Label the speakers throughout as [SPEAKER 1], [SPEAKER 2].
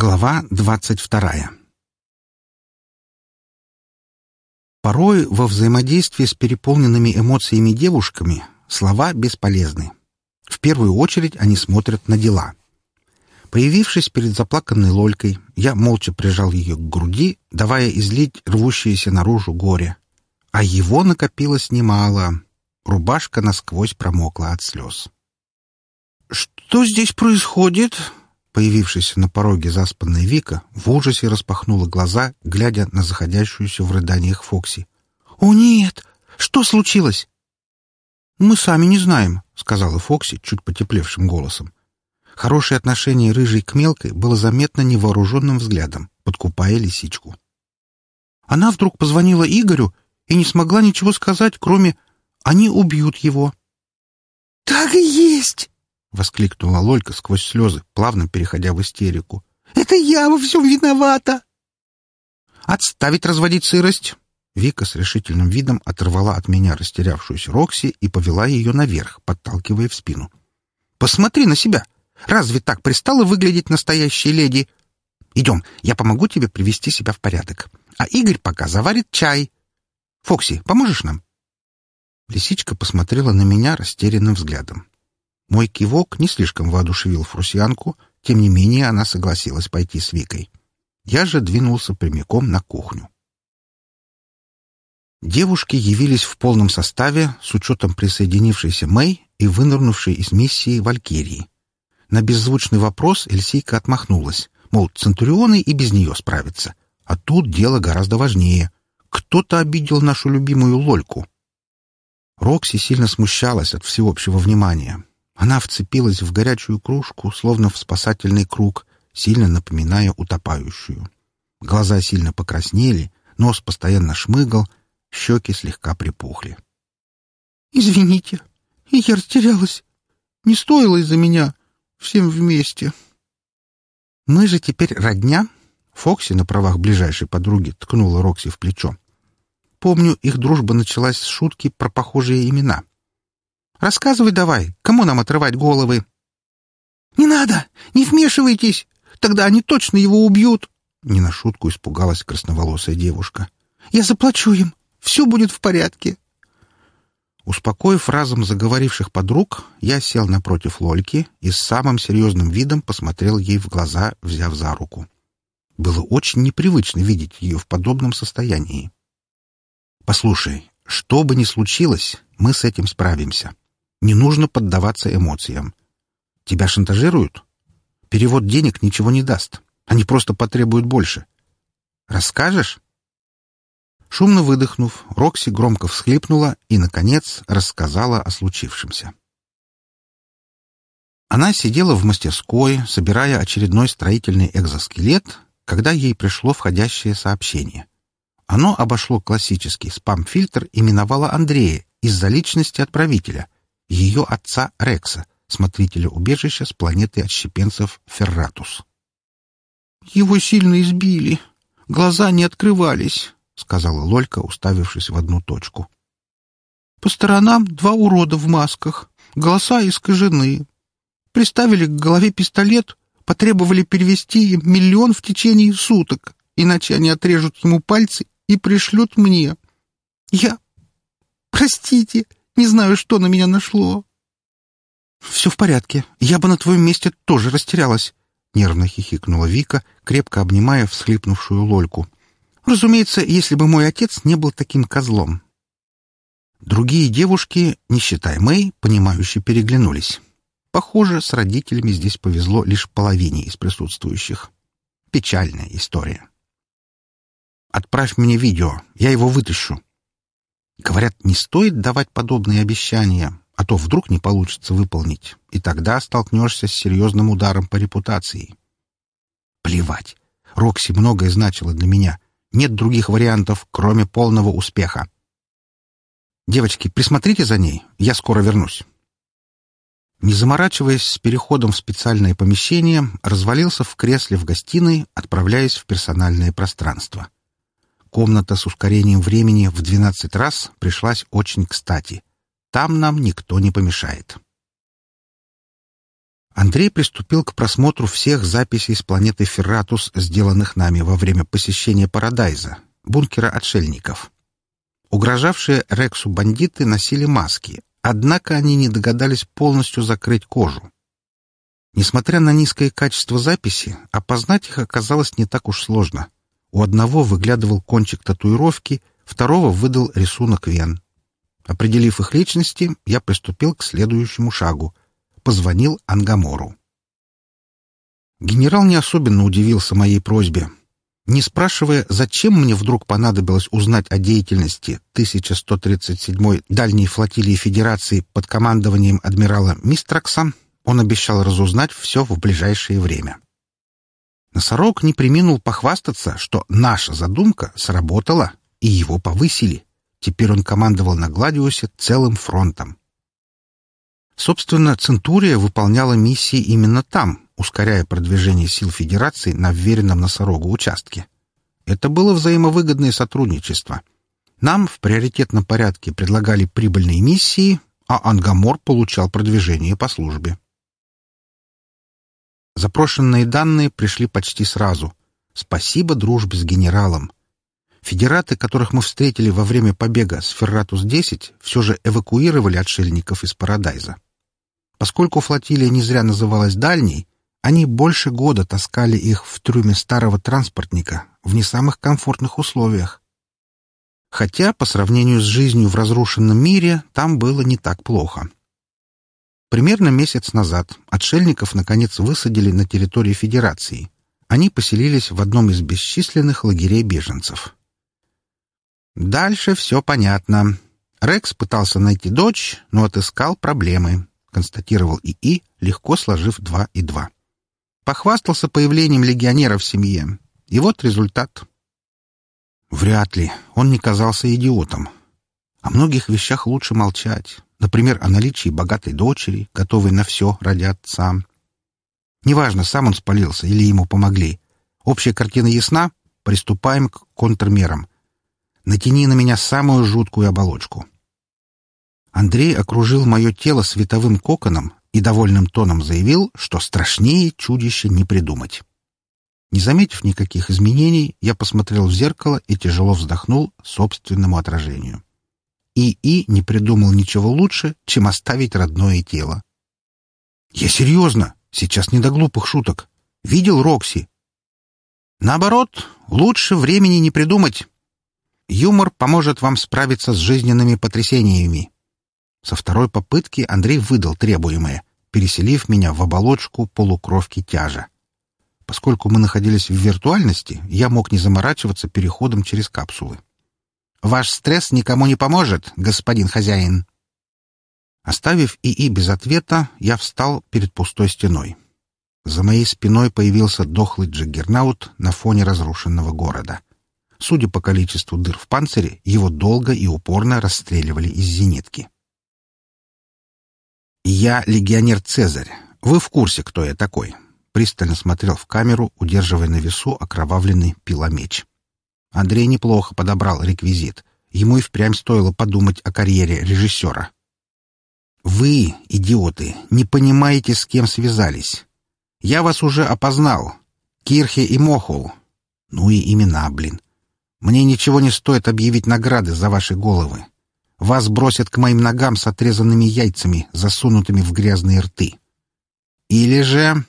[SPEAKER 1] Глава двадцать вторая Порой во взаимодействии с переполненными эмоциями девушками слова бесполезны. В первую очередь они смотрят на дела. Появившись перед заплаканной Лолькой, я молча прижал ее к груди, давая излить рвущееся наружу горе. А его накопилось немало. Рубашка насквозь промокла от слез. «Что здесь происходит?» Появившаяся на пороге заспанная Вика в ужасе распахнула глаза, глядя на заходящуюся в рыданиях Фокси. «О, нет! Что случилось?» «Мы сами не знаем», — сказала Фокси чуть потеплевшим голосом. Хорошее отношение рыжей к мелкой было заметно невооруженным взглядом, подкупая лисичку. Она вдруг позвонила Игорю и не смогла ничего сказать, кроме «они убьют его».
[SPEAKER 2] «Так и есть!»
[SPEAKER 1] — воскликнула Лолька сквозь слезы, плавно переходя в истерику.
[SPEAKER 2] «Это я во всем виновата!»
[SPEAKER 1] «Отставить разводить сырость!» Вика с решительным видом оторвала от меня растерявшуюся Рокси и повела ее наверх, подталкивая в спину. «Посмотри на себя! Разве так пристало выглядеть настоящей леди? Идем, я помогу тебе привести себя в порядок. А Игорь пока заварит чай. Фокси, поможешь нам?» Лисичка посмотрела на меня растерянным взглядом. Мой кивок не слишком воодушевил фрусианку, тем не менее она согласилась пойти с Викой. Я же двинулся прямиком на кухню. Девушки явились в полном составе с учетом присоединившейся Мэй и вынырнувшей из миссии Валькирии. На беззвучный вопрос Эльсийка отмахнулась, мол, Центурионы и без нее справятся. А тут дело гораздо важнее. Кто-то обидел нашу любимую Лольку. Рокси сильно смущалась от всеобщего внимания, она вцепилась в горячую кружку, словно в спасательный круг, сильно напоминая утопающую. Глаза сильно покраснели, нос постоянно шмыгал, щеки слегка припухли.
[SPEAKER 2] «Извините, я растерялась. Не стоило из-за меня. Всем вместе».
[SPEAKER 1] «Мы же теперь родня?» Фокси на правах ближайшей подруги ткнула Рокси в плечо. Помню, их дружба началась с шутки про похожие имена. Рассказывай давай, кому нам отрывать головы?»
[SPEAKER 2] «Не надо! Не вмешивайтесь! Тогда они точно его убьют!»
[SPEAKER 1] Не на шутку испугалась красноволосая девушка.
[SPEAKER 2] «Я заплачу им. Все будет в порядке».
[SPEAKER 1] Успокоив разом заговоривших подруг, я сел напротив Лольки и с самым серьезным видом посмотрел ей в глаза, взяв за руку. Было очень непривычно видеть ее в подобном состоянии. «Послушай, что бы ни случилось, мы с этим справимся. Не нужно поддаваться эмоциям. Тебя шантажируют? Перевод денег ничего не даст. Они просто потребуют больше. Расскажешь? Шумно выдохнув, Рокси громко всхлипнула и, наконец, рассказала о случившемся. Она сидела в мастерской, собирая очередной строительный экзоскелет, когда ей пришло входящее сообщение. Оно обошло классический спам-фильтр и миновало Андрея из-за личности отправителя — ее отца Рекса, смотрителя убежища с планеты отщепенцев Ферратус.
[SPEAKER 2] «Его сильно избили. Глаза не открывались», — сказала Лолька, уставившись в одну точку. «По сторонам два урода в масках, голоса искажены. Приставили к голове пистолет, потребовали перевести им миллион в течение суток, иначе они отрежут ему пальцы и пришлют мне. Я... Простите, не знаю, что на меня нашло.
[SPEAKER 1] — Все в порядке. Я бы на твоем месте тоже растерялась. — нервно хихикнула Вика, крепко обнимая всхлипнувшую Лольку. — Разумеется, если бы мой отец не был таким козлом. Другие девушки, не считая Мэй, понимающе переглянулись. Похоже, с родителями здесь повезло лишь половине из присутствующих. Печальная история. «Отправь мне видео, я его вытащу», Говорят, не стоит давать подобные обещания, а то вдруг не получится выполнить, и тогда столкнешься с серьезным ударом по репутации. Плевать. Рокси многое значило для меня. Нет других вариантов, кроме полного успеха. Девочки, присмотрите за ней, я скоро вернусь. Не заморачиваясь с переходом в специальное помещение, развалился в кресле в гостиной, отправляясь в персональное пространство. Комната с ускорением времени в 12 раз пришлась очень кстати. Там нам никто не помешает. Андрей приступил к просмотру всех записей с планеты Ферратус, сделанных нами во время посещения Парадайза, бункера отшельников. Угрожавшие Рексу бандиты носили маски, однако они не догадались полностью закрыть кожу. Несмотря на низкое качество записи, опознать их оказалось не так уж сложно. У одного выглядывал кончик татуировки, второго выдал рисунок вен. Определив их личности, я приступил к следующему шагу — позвонил Ангамору. Генерал не особенно удивился моей просьбе. Не спрашивая, зачем мне вдруг понадобилось узнать о деятельности 1137-й дальней флотилии Федерации под командованием адмирала Мистракса, он обещал разузнать все в ближайшее время. Носорог не приминул похвастаться, что наша задумка сработала, и его повысили. Теперь он командовал на Гладиусе целым фронтом. Собственно, Центурия выполняла миссии именно там, ускоряя продвижение сил Федерации на вверенном носорогу участке. Это было взаимовыгодное сотрудничество. Нам в приоритетном порядке предлагали прибыльные миссии, а Ангамор получал продвижение по службе. Запрошенные данные пришли почти сразу. Спасибо дружбе с генералом. Федераты, которых мы встретили во время побега с Ферратус-10, все же эвакуировали отшельников из Парадайза. Поскольку флотилия не зря называлась «дальней», они больше года таскали их в трюме старого транспортника в не самых комфортных условиях. Хотя, по сравнению с жизнью в разрушенном мире, там было не так плохо. Примерно месяц назад отшельников наконец высадили на территории Федерации. Они поселились в одном из бесчисленных лагерей беженцев. Дальше все понятно. Рекс пытался найти дочь, но отыскал проблемы. — констатировал ИИ, легко сложив два и два. Похвастался появлением легионера в семье. И вот результат. Вряд ли. Он не казался идиотом. О многих вещах лучше молчать. Например, о наличии богатой дочери, готовой на все ради отца. Неважно, сам он спалился или ему помогли. Общая картина ясна? Приступаем к контрмерам. Натяни на меня самую жуткую оболочку. Андрей окружил мое тело световым коконом и довольным тоном заявил, что страшнее чудища не придумать. Не заметив никаких изменений, я посмотрел в зеркало и тяжело вздохнул собственному отражению. ИИ не придумал ничего лучше, чем оставить родное тело. «Я серьезно! Сейчас не до глупых шуток. Видел Рокси?» «Наоборот, лучше времени не придумать. Юмор поможет вам справиться с жизненными потрясениями. Со второй попытки Андрей выдал требуемое, переселив меня в оболочку полукровки тяжа. Поскольку мы находились в виртуальности, я мог не заморачиваться переходом через капсулы. «Ваш стресс никому не поможет, господин хозяин!» Оставив ИИ без ответа, я встал перед пустой стеной. За моей спиной появился дохлый джиггернаут на фоне разрушенного города. Судя по количеству дыр в панцире, его долго и упорно расстреливали из зенитки. «Я легионер Цезарь. Вы в курсе, кто я такой?» Пристально смотрел в камеру, удерживая на весу окровавленный пиломеч. Андрей неплохо подобрал реквизит. Ему и впрямь стоило подумать о карьере режиссера. «Вы, идиоты, не понимаете, с кем связались. Я вас уже опознал. Кирхе и Мохул. Ну и имена, блин. Мне ничего не стоит объявить награды за ваши головы. Вас бросят к моим ногам с отрезанными яйцами, засунутыми в грязные рты. Или же...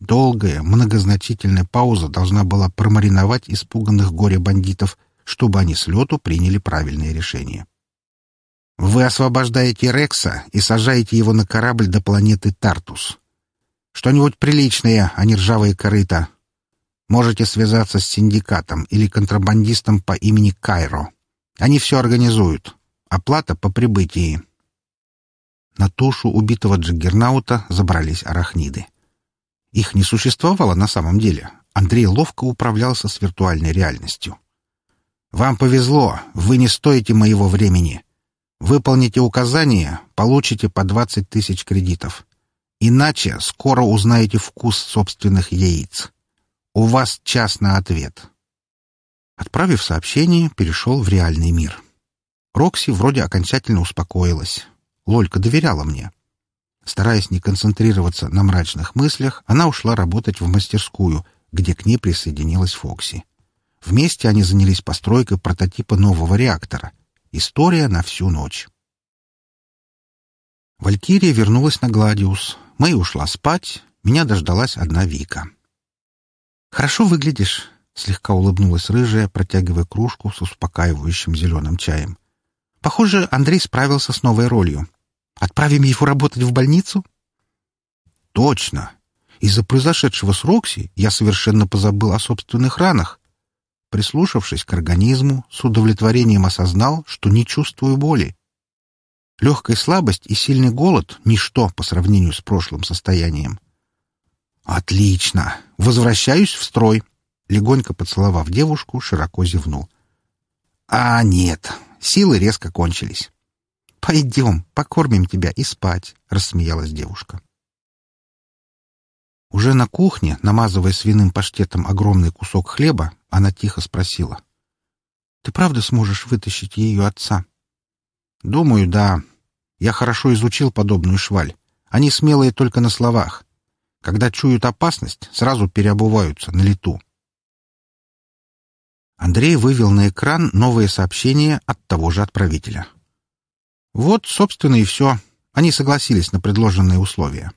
[SPEAKER 1] Долгая, многозначительная пауза должна была промариновать испуганных горе-бандитов, чтобы они с лету приняли правильное решение. Вы освобождаете Рекса и сажаете его на корабль до планеты Тартус. Что-нибудь приличное, а не ржавые корыта. Можете связаться с синдикатом или контрабандистом по имени Кайро. Они все организуют. Оплата по прибытии. На тушу убитого Джиггернаута забрались арахниды. Их не существовало на самом деле. Андрей ловко управлялся с виртуальной реальностью. «Вам повезло, вы не стоите моего времени. Выполните указания, получите по 20 тысяч кредитов. Иначе скоро узнаете вкус собственных яиц. У вас час на ответ». Отправив сообщение, перешел в реальный мир. Рокси вроде окончательно успокоилась. Лолька доверяла мне. Стараясь не концентрироваться на мрачных мыслях, она ушла работать в мастерскую, где к ней присоединилась Фокси. Вместе они занялись постройкой прототипа нового реактора. История на всю ночь. Валькирия вернулась на Гладиус. Мэй ушла спать. Меня дождалась одна Вика. «Хорошо выглядишь», — слегка улыбнулась рыжая, протягивая кружку с успокаивающим зеленым чаем. «Похоже, Андрей справился с новой ролью. Отправим его работать в больницу?»
[SPEAKER 2] «Точно. Из-за произошедшего с Рокси я совершенно позабыл о собственных ранах. Прислушавшись к организму, с удовлетворением осознал, что не чувствую боли. Легкая слабость и сильный голод — ничто по сравнению с прошлым состоянием. «Отлично! Возвращаюсь в строй!» Легонько поцеловав девушку, широко зевнул. «А, нет, силы резко кончились».
[SPEAKER 1] «Пойдем, покормим тебя и спать», — рассмеялась девушка. Уже на кухне, намазывая свиным паштетом огромный кусок хлеба, она тихо спросила. «Ты правда сможешь вытащить ее отца?»
[SPEAKER 2] «Думаю, да. Я хорошо изучил подобную шваль. Они смелые только на словах. Когда чуют опасность, сразу переобуваются на лету». Андрей вывел на экран новое сообщение от того же отправителя. Вот, собственно, и все. Они согласились на предложенные условия.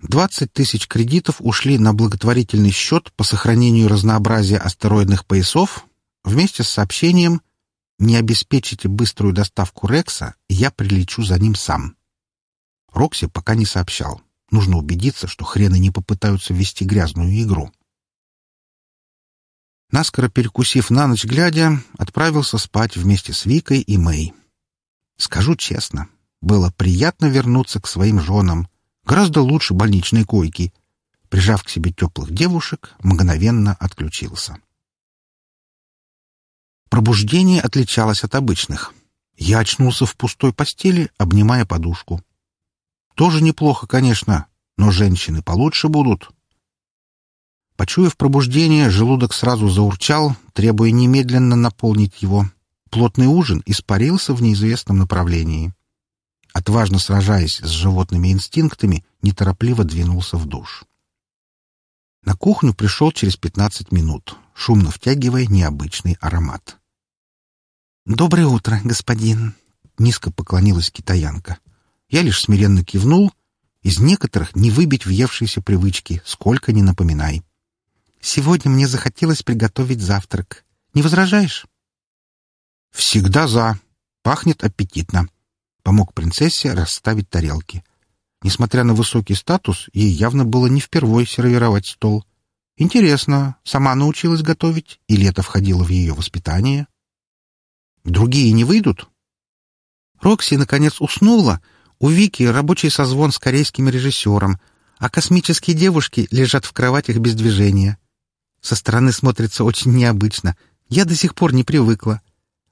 [SPEAKER 2] Двадцать тысяч кредитов ушли на благотворительный счет по сохранению разнообразия астероидных поясов вместе с сообщением «Не обеспечите быструю доставку Рекса, я прилечу за ним сам». Рокси пока не сообщал. Нужно убедиться, что хрены не попытаются вести грязную игру. Наскоро перекусив на ночь глядя, отправился спать вместе с Викой и Мэй. Скажу честно, было приятно вернуться к своим женам, Гораздо лучше больничной койки. Прижав к себе теплых девушек, мгновенно отключился. Пробуждение отличалось от обычных. Я очнулся в пустой постели, обнимая подушку. Тоже неплохо, конечно, но женщины получше будут. Почуяв пробуждение, желудок сразу заурчал, требуя немедленно наполнить его. Плотный ужин испарился в неизвестном направлении отважно сражаясь с животными инстинктами, неторопливо двинулся в душ. На кухню пришел через пятнадцать минут, шумно втягивая необычный аромат. «Доброе утро, господин!» — низко поклонилась китаянка. Я лишь смиренно кивнул. Из некоторых не выбить въевшиеся привычки, сколько ни напоминай. «Сегодня мне захотелось приготовить завтрак. Не возражаешь?» «Всегда за. Пахнет аппетитно», помог принцессе расставить тарелки. Несмотря на высокий статус, ей явно было не впервой сервировать стол. Интересно, сама научилась готовить или это входило в ее воспитание? Другие не выйдут? Рокси, наконец, уснула. У Вики рабочий созвон с корейским режиссером, а космические девушки лежат в кроватях без движения. Со стороны смотрится очень необычно. Я до сих пор не привыкла.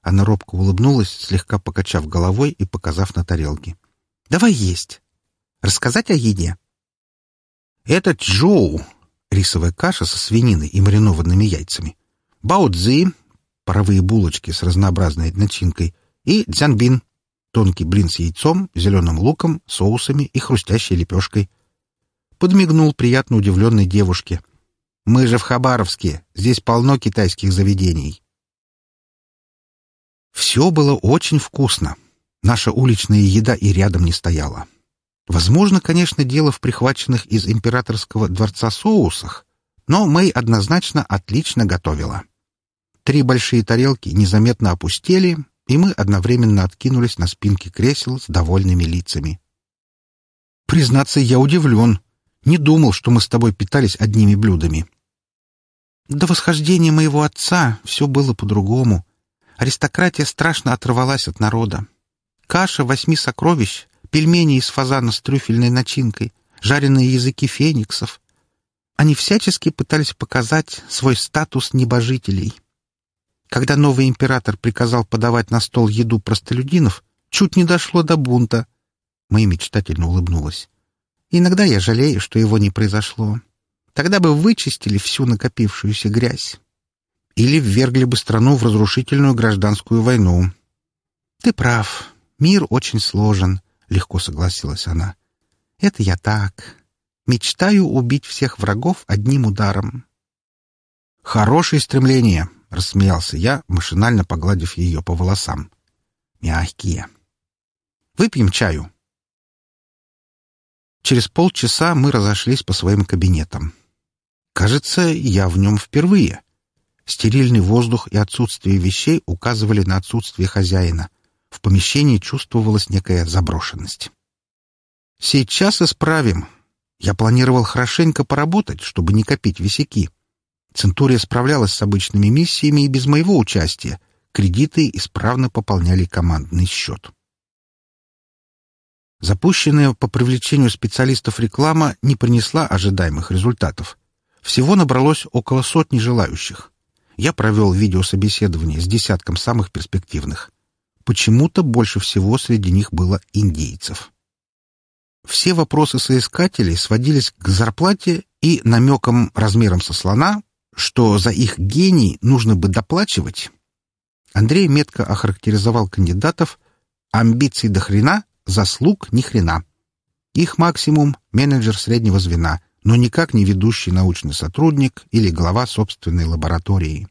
[SPEAKER 2] Она робко улыбнулась, слегка покачав головой и показав на тарелки. «Давай есть. Рассказать о еде?» «Это джоу, рисовая каша со свининой и маринованными яйцами, бао-цзи, паровые булочки с разнообразной начинкой, и дзянбин, тонкий блин с яйцом, зеленым луком, соусами и хрустящей лепешкой. Подмигнул приятно удивленной девушке. «Мы же в Хабаровске, здесь полно китайских заведений». Все было очень вкусно. Наша уличная еда и рядом не стояла. Возможно, конечно, дело в прихваченных из императорского дворца соусах, но Мэй однозначно отлично готовила. Три большие тарелки незаметно опустели, и мы одновременно откинулись на спинки кресел с довольными лицами. «Признаться, я удивлен. Не думал, что мы с тобой питались одними блюдами». «До восхождения моего отца все было по-другому», Аристократия страшно оторвалась от народа. Каша восьми сокровищ, пельмени из фазана с трюфельной начинкой, жареные языки фениксов. Они всячески пытались показать свой статус небожителей. Когда новый император приказал подавать на стол еду простолюдинов, чуть не дошло до бунта. Мэй мечтательно улыбнулась. Иногда я жалею, что его не произошло. Тогда бы вычистили всю накопившуюся грязь или ввергли бы страну в разрушительную гражданскую войну. Ты прав, мир очень сложен, —
[SPEAKER 1] легко согласилась она. «Это я так. Мечтаю убить всех врагов одним ударом». «Хорошее стремление», — рассмеялся я, машинально погладив ее по волосам. «Мягкие. Выпьем чаю». Через полчаса мы разошлись по своим кабинетам. Кажется, я в нем впервые. Стерильный воздух и отсутствие вещей указывали на отсутствие хозяина. В помещении чувствовалась некая заброшенность. «Сейчас исправим. Я планировал хорошенько поработать, чтобы не копить висяки. Центурия справлялась с обычными миссиями и без моего участия. Кредиты исправно пополняли командный счет». Запущенная по привлечению специалистов реклама не принесла ожидаемых результатов. Всего набралось около сотни желающих. Я провел видеособеседование с десятком самых перспективных. Почему-то больше всего среди них было индейцев. Все вопросы соискателей сводились к зарплате и намекам размером со слона, что за их гений нужно бы доплачивать. Андрей метко охарактеризовал кандидатов «амбиций до хрена, заслуг ни хрена». Их максимум — менеджер среднего звена, но никак не ведущий научный сотрудник или глава собственной лаборатории.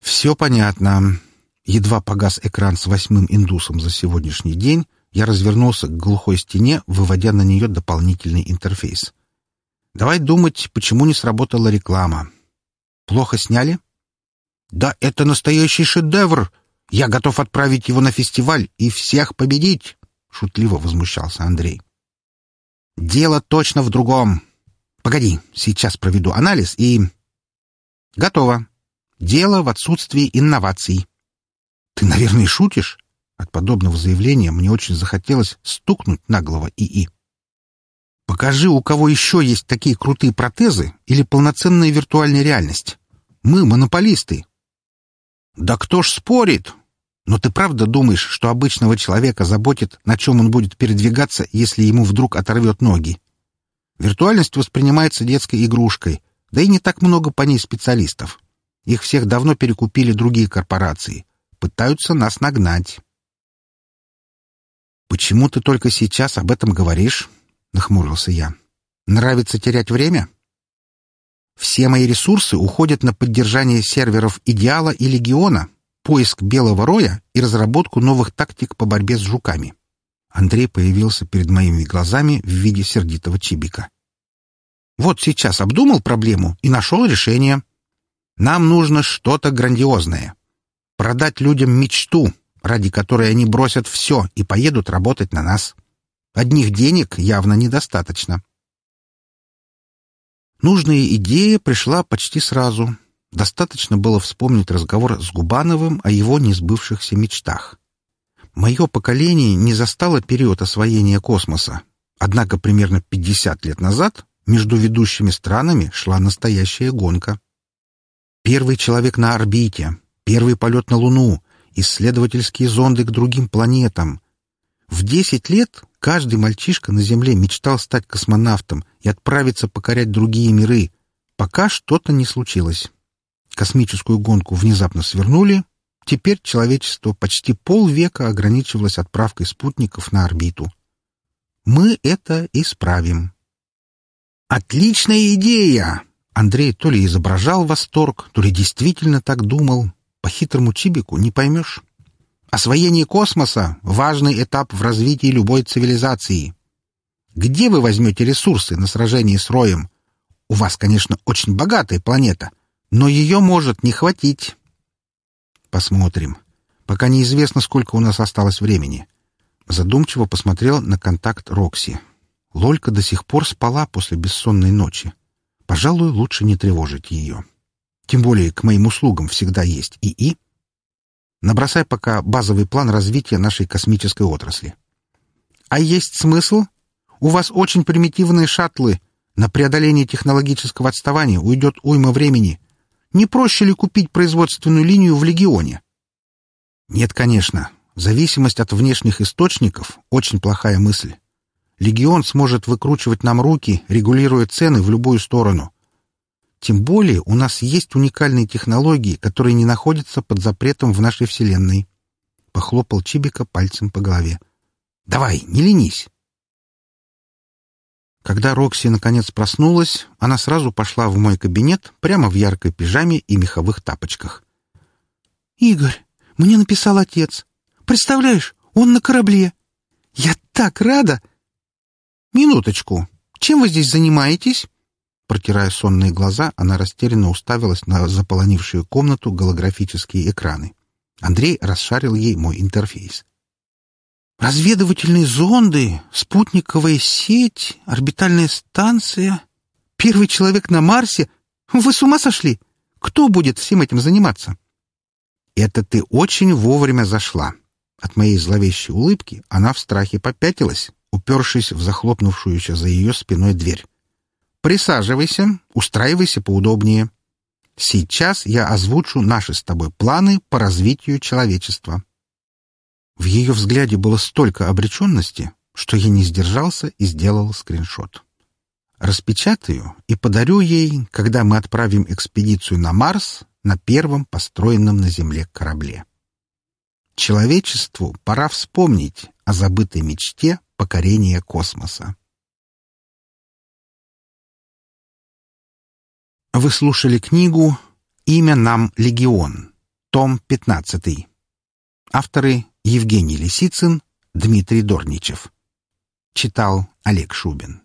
[SPEAKER 1] Все понятно. Едва погас экран с восьмым индусом за сегодняшний день, я развернулся к глухой стене, выводя на нее дополнительный интерфейс. Давай думать, почему не сработала реклама. Плохо сняли? Да это настоящий шедевр! Я готов отправить его на фестиваль и всех победить! Шутливо возмущался Андрей. Дело точно в другом. Погоди, сейчас проведу анализ и... Готово. Дело в отсутствии инноваций. Ты, наверное, шутишь? От подобного заявления мне очень захотелось стукнуть наглого ИИ. Покажи, у кого еще есть такие крутые протезы или полноценная виртуальная реальность. Мы монополисты. Да кто ж спорит? Но ты правда думаешь, что обычного человека заботит, на чем он будет передвигаться, если ему вдруг оторвет ноги? Виртуальность воспринимается детской игрушкой, да и не так много по ней специалистов. Их всех давно перекупили другие корпорации. Пытаются нас нагнать. «Почему ты только сейчас об этом говоришь?» — нахмурился я. «Нравится терять время?» «Все мои ресурсы уходят на поддержание серверов «Идеала» и «Легиона», поиск белого роя и разработку новых тактик по борьбе с жуками. Андрей появился перед моими глазами в виде сердитого чибика. Вот сейчас обдумал проблему и нашел решение. Нам нужно что-то грандиозное. Продать людям мечту, ради которой они бросят все и поедут работать на нас. Одних денег явно недостаточно. Нужная идея пришла почти сразу, Достаточно было вспомнить разговор с Губановым о его несбывшихся мечтах. Мое поколение не застало период освоения космоса, однако примерно 50 лет назад между ведущими странами шла настоящая гонка. Первый человек на орбите, первый полет на Луну, исследовательские зонды к другим планетам. В 10 лет каждый мальчишка на Земле мечтал стать космонавтом и отправиться покорять другие миры, пока что-то не случилось. Космическую гонку внезапно свернули. Теперь человечество почти полвека ограничивалось отправкой спутников на орбиту. Мы это исправим. «Отличная идея!» Андрей то ли изображал восторг, то ли действительно так думал. По хитрому чибику не поймешь. Освоение космоса — важный этап в развитии любой цивилизации. Где вы возьмете ресурсы на сражение с Роем? У вас, конечно, очень богатая планета, но ее может не хватить. Посмотрим. Пока неизвестно, сколько у нас осталось времени. Задумчиво посмотрел на контакт Рокси. Лолька до сих пор спала после бессонной ночи. Пожалуй, лучше не тревожить ее. Тем более к моим услугам всегда есть ИИ. Набросай пока базовый план развития нашей космической отрасли. А есть смысл? У вас очень примитивные шаттлы. На преодоление технологического отставания уйдет уйма времени. Не проще ли купить производственную линию в Легионе? Нет, конечно. Зависимость от внешних источников — очень плохая мысль. Легион сможет выкручивать нам руки, регулируя цены в любую сторону. Тем более у нас есть уникальные технологии, которые не находятся под запретом в нашей Вселенной. Похлопал Чибика пальцем по голове. Давай, не ленись. Когда Рокси наконец проснулась, она сразу пошла в мой кабинет прямо в яркой пижаме и меховых тапочках.
[SPEAKER 2] «Игорь, мне написал отец. Представляешь, он на корабле. Я так рада!»
[SPEAKER 1] «Минуточку. Чем вы здесь занимаетесь?» Протирая сонные глаза, она растерянно уставилась на заполонившую комнату голографические экраны. Андрей расшарил ей мой интерфейс.
[SPEAKER 2] «Разведывательные зонды, спутниковая сеть, орбитальная станция, первый человек на Марсе. Вы с ума сошли? Кто будет всем этим заниматься?»
[SPEAKER 1] «Это ты очень вовремя зашла». От моей зловещей улыбки она в страхе попятилась, упершись в захлопнувшуюся за ее спиной дверь. «Присаживайся, устраивайся поудобнее. Сейчас я озвучу наши с тобой планы по развитию человечества». В ее взгляде было столько обреченности, что я не сдержался и сделал скриншот. Распечатаю и подарю ей, когда мы отправим экспедицию на Марс на первом построенном на Земле корабле. Человечеству пора вспомнить о забытой мечте покорения космоса. Вы слушали книгу «Имя нам Легион», том 15. Авторы Евгений Лисицын, Дмитрий Дорничев. Читал Олег Шубин.